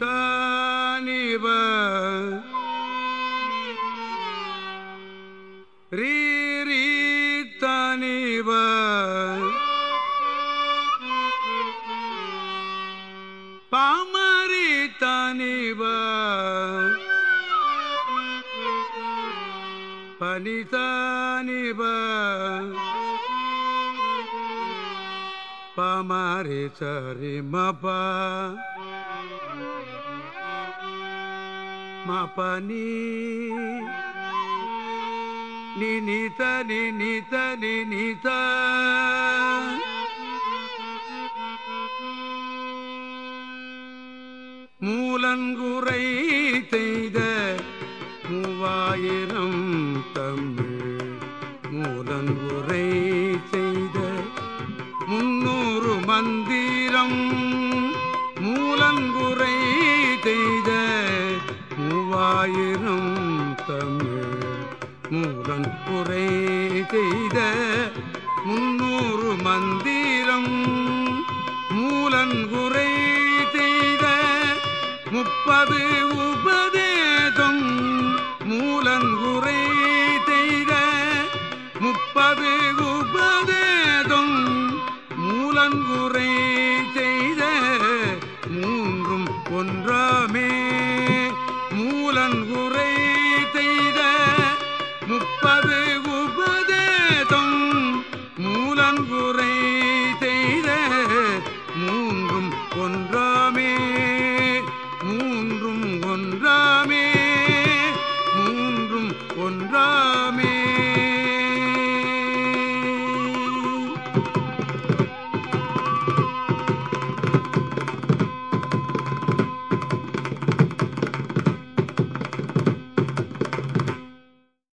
சானிப ரீ ரீ தனிப பாமரி தனிப பனிதானிப பமரி சரி மப மபனி. நினித நினித நினித. மூலங்குறை செய்த மூவாயிரம் தமிழ். மூலங்குறை செய்த முன்னூறு மந்திரம். மூவாயிரம் தமிழ் மூலன் குறை செய்த முன்னூறு மந்திரம் மூலன் குறை செய்த முப்பது உபதேசம் மூலன் குறை செய்த முப்பது உபதேசம் மூலன் குறை செய்த மூன்றும் ஒன்று நான்குரை செய்த மூன்றும் ஒன்றாமே. மூன்றும் ஒன்றாமே. மூன்றும் ஒன்றாமே.